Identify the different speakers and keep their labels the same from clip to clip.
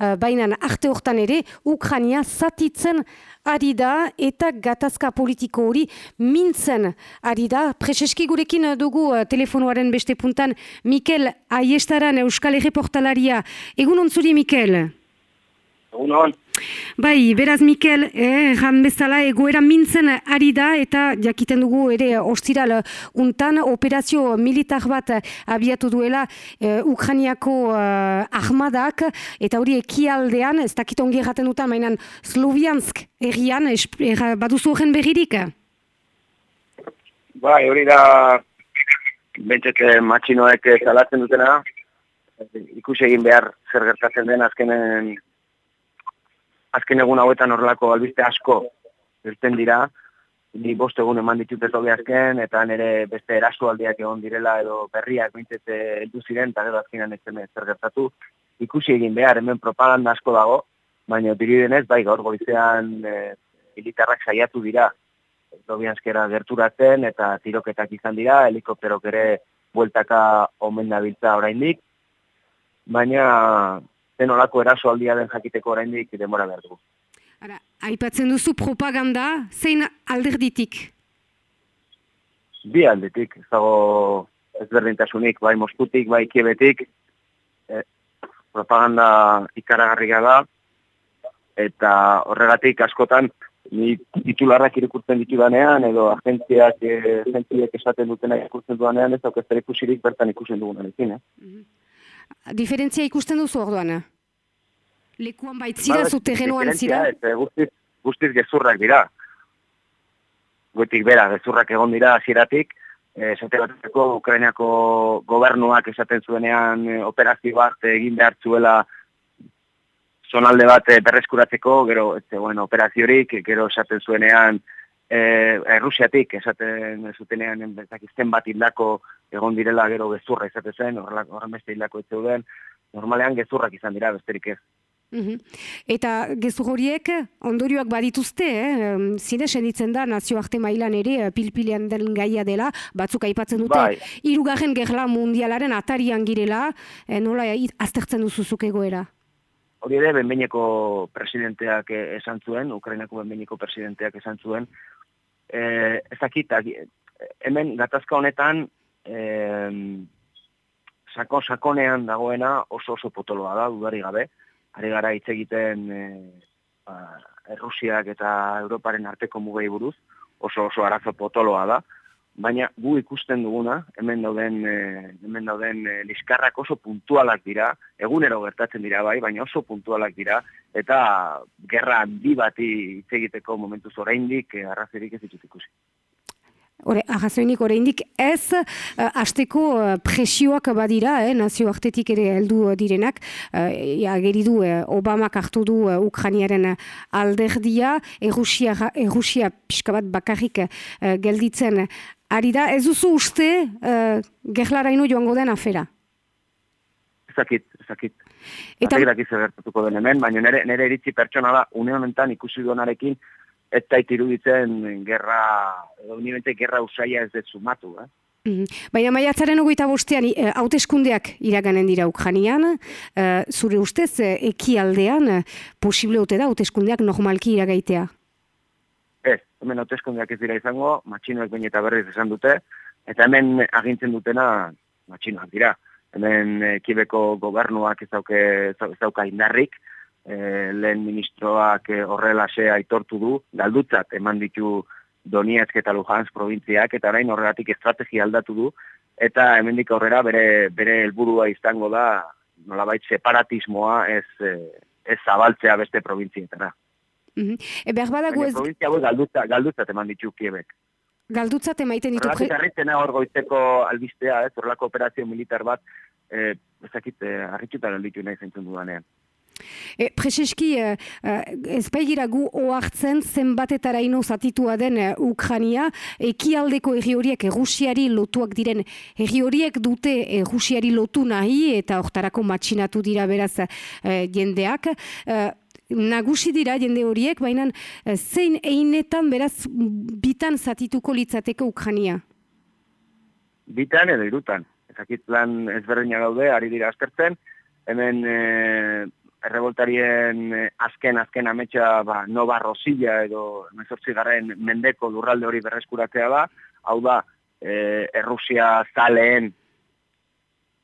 Speaker 1: uh, baina arte hortan ere Ukrania zatitzen ari da eta gatazka politiko hori mintzen ari da. Prezeski gurekin dugu uh, telefonoaren beste puntan Mikel Aiestaran Euskal Portalaria. Egun ontzuri, Mikel?
Speaker 2: Egun
Speaker 1: Bai, beraz Mikel, eh, jan bezala egoera mintzen ari da eta jakiten dugu ere ostiral untan operazio militar bat abiatu duela eh, Ukraniako eh, ahmadak eta hori ekialdean, ez dakit ongi erraten dutan, mainan Sloviansk errian, er, baduzu horren berririk?
Speaker 2: Bai, hori da bentsete matxinoek salatzen dutena, ikusi egin behar zer gertatzen den azkenen azken egun hauetan horrelako albiste asko irten dira, ni bost egun eman ditut ez azken, eta nire beste erasoaldiak egon direla edo berriak bintzete heldu ziren, eta gero azkenan ez zer gertatu. Ikusi egin behar, hemen propaganda asko dago, baina diri denez, bai gaur goizean e, militarrak saiatu dira, Dobianskera gerturatzen eta tiroketak izan dira, helikopterok ere bueltaka omen nabiltza oraindik, baina zen olako erasoaldia den jakiteko oraindik demora behar dugu.
Speaker 1: Ara, aipatzen duzu propaganda, zein alderditik?
Speaker 2: Bi aldetik, ez dago ezberdintasunik, bai Moskutik, bai Kiebetik, e, propaganda ikaragarria da, eta horregatik askotan, ni titularrak irikurtzen ditu danean, edo agentziak, e, esaten dutena irikurtzen duanean, ez dauk ez ikusirik bertan ikusen dugunan ezin, eh? Mm
Speaker 1: Diferentzia ikusten duzu orduan? Lekuan baitzira ba, zu terrenoan zira?
Speaker 2: Ez, guztiz, guztiz gezurrak dira. Goitik bera, gezurrak egon dira hasieratik. Esate bateko Ukrainiako gobernuak esaten zuenean e, operazio bat egin behar zuela zonalde bat berreskuratzeko, gero ez zegoen operaziorik, gero esaten zuenean e, Errusiatik esaten zutenean bezakizten bat hildako egon direla gero gezurra izaten zen, horren beste hildako ez zeuden, normalean gezurrak izan dira, besterik ez.
Speaker 1: Mhm. Eta gezu horiek ondorioak badituzte, eh? zine senditzen da nazioarte mailan ere eh, pilpilean den gaia dela, batzuk aipatzen dute, bai. irugarren gerla mundialaren atarian girela, eh, nola aztertzen duzuzuk egoera?
Speaker 2: Hori ere, benbeineko presidenteak esan zuen, Ukrainako benbeineko presidenteak esan zuen, eh, ezakita, hemen gatazka honetan, eh, sako sakonean dagoena oso oso potoloa da, dudari gabe, ari gara hitz egiten e, ba, Errusiak eta Europaren arteko mugei buruz, oso oso arazo potoloa da, baina gu ikusten duguna, hemen dauden, e, hemen dauden e, liskarrak oso puntualak dira, egunero gertatzen dira bai, baina oso puntualak dira, eta gerra bi bati hitz egiteko momentu oraindik e, arrazerik ez ditut ikusi.
Speaker 1: Hore, ahazoinik oraindik ez, uh, eh, azteko uh, eh, presioak badira, eh, nazio artetik ere heldu direnak, uh, ja, geridu uh, Obamak hartu du uh, Ukraniaren alderdia, Errusia, Errusia pixka bat bakarrik uh, gelditzen ari da, ez duzu uste uh, gerlaraino joango den afera?
Speaker 2: Ezakit, ezakit. Eta... Ezakit gertatuko den hemen, baina nire, nire iritzi pertsonala, une honetan ikusi duenarekin, ez zait iruditzen gerra, edo gerra usaia ez dut sumatu, eh?
Speaker 1: Mm Baina maiatzaren ogoita bostean, eh, hauteskundeak iraganen dira Ukranian, uh, zure ustez, ekialdean, posible ote da hauteskundeak normalki iragaitea?
Speaker 2: Hemen hauteskundeak ez dira izango, matxinoak baina eta berriz esan dute, eta hemen agintzen dutena matxinoak dira. Hemen uh, kibeko gobernuak ez dauke ez dauka indarrik, e, lehen ministroak e, horrela se aitortu du, galdutzat eman ditu Donetsk eta Luhansk provintziak, eta orain horregatik estrategia aldatu du, eta hemendik aurrera bere bere helburua izango da nolabait separatismoa ez e, ez zabaltzea beste provintzietara.
Speaker 1: Mm -hmm. Behar badago ez...
Speaker 2: Provintzia galdutzat, galdutzat eman ditu Kiebek.
Speaker 1: Galdutzat emaiten ditu...
Speaker 2: Horregatik harritzena hor goizeko albistea, ez, horrelako operazio militar bat, eh, ezakit, eh, harritxuta galditu nahi zentzen dudanean.
Speaker 1: E, Prezeski, e, ez baigira gu oartzen zenbatetara ino zatitua den e, Ukrania, ekialdeko erri horiek errusiari lotuak diren erri horiek dute errusiari lotu nahi eta hortarako matxinatu dira beraz e, jendeak. E, nagusi dira jende horiek, baina e, zein einetan beraz bitan zatituko litzateko Ukrania?
Speaker 2: Bitan edo irutan. Ezakit lan ezberdina gaude, ari dira askertzen, hemen errevoltarien eh, azken azken ametsa ba, Nova Rosilla edo 18 garren mendeko lurralde hori berreskuratzea da, hau da, e, Errusia zaleen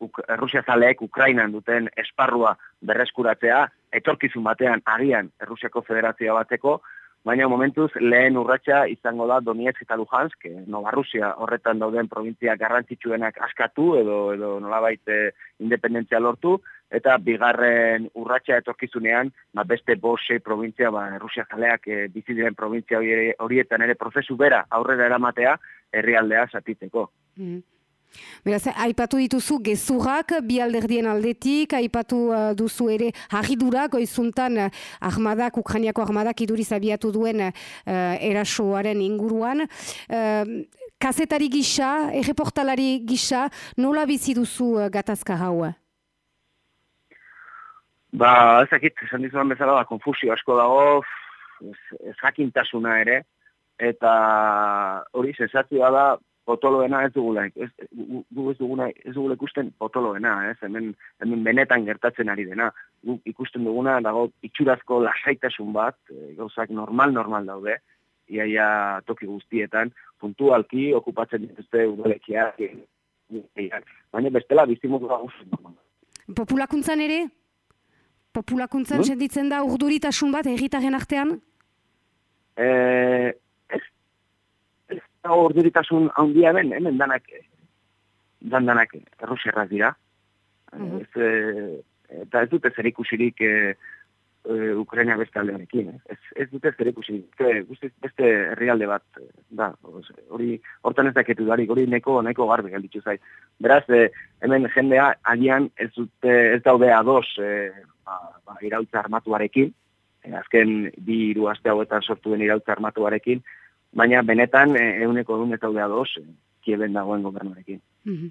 Speaker 2: Uk, Errusia zaleek Ukrainan duten esparrua berreskuratzea, etorkizun batean agian Errusiako federazioa bateko, baina momentuz lehen urratsa izango da Donetsk eta Luhansk, Nova Rusia horretan dauden provintzia garrantzitsuenak askatu edo edo nolabait eh, independentzia lortu eta bigarren urratsa etorkizunean ba beste bose provintzia ba Errusia zaleak e, bizi diren provintzia horietan ere prozesu bera aurrera eramatea herrialdea satiteko. Mm.
Speaker 1: Beraz, aipatu dituzu gezurrak bi alderdien aldetik, aipatu uh, duzu ere harridurak oizuntan uh, armadak, Ukrainiako armadak iduriz abiatu duen uh, erasoaren inguruan. Uh, kazetari gisa, erreportalari gisa, nola bizi duzu uh, gatazka hau?
Speaker 2: Ba, ezakit, esan dizuan bezala, ba, konfusio asko dago, ez, jakintasuna ere, eta hori, sensazioa da, potoloena ez dugula, ez, gu ez duguna, ez dugula ikusten potoloena, ez, hemen, hemen benetan gertatzen ari dena. Gu ikusten duguna, dago itxurazko lasaitasun bat, e, gauzak normal-normal daude, iaia toki guztietan, puntualki okupatzen dituzte udalekia, baina bestela bizimuk da
Speaker 1: Populakuntzan ere? Populakuntzan senditzen da urduritasun bat egitaren artean?
Speaker 2: Eh, orduritasun handia ben, hemen danak, dan danak errusiarrak dira. Uh ez, e, eta ez dute zer ikusirik e, e, Ukraina beste aldearekin. Ez, ez dute zer ikusirik. beste herrialde bat, da, hori, hortan ez daketu darik, hori neko, neko garbe galditzu zait. Beraz, e, hemen jendea, agian ez dute, ez daude ados, e, ba, ba, irautza armatuarekin, e, azken bi hiru aste hauetan sortu den irautza armatuarekin, baina benetan euneko egun eta udea doz, eh, kieben dagoen gobernuarekin. Mm -hmm.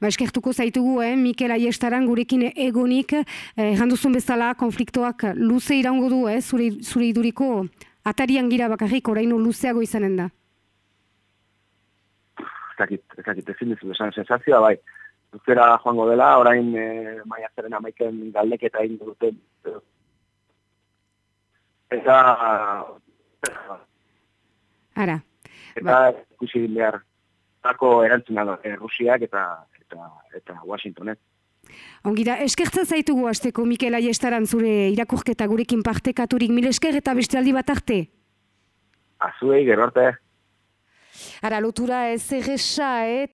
Speaker 1: Ba, eskertuko zaitugu, eh? Mikel Aiestaran gurekin egonik, eh, janduzun bezala konfliktoak luze irango du, eh? zure, zure iduriko atarian gira bakarrik oraino luzeago izanen da.
Speaker 2: Ezakit, ezakit, ezin dizu, esan sensazioa, bai, luzera joango dela, orain eh, maiatzaren amaiken galdeketa egin dute. Eta,
Speaker 1: Ara.
Speaker 2: Eta ba. ikusi behar tako erantzuna da eh, Rusiak eta eta eta Washingtonek.
Speaker 1: Ongi da, eskertzen zaitugu hasteko Mikel Aiestaran zure irakurketa gurekin partekaturik mil esker eta beste aldi bat arte.
Speaker 2: Azuei, gero arte.
Speaker 1: Ara, lotura ez erresa, eh?